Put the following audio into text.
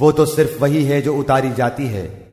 वो तो सिर्फ़ वही है जो उतारी जाती है।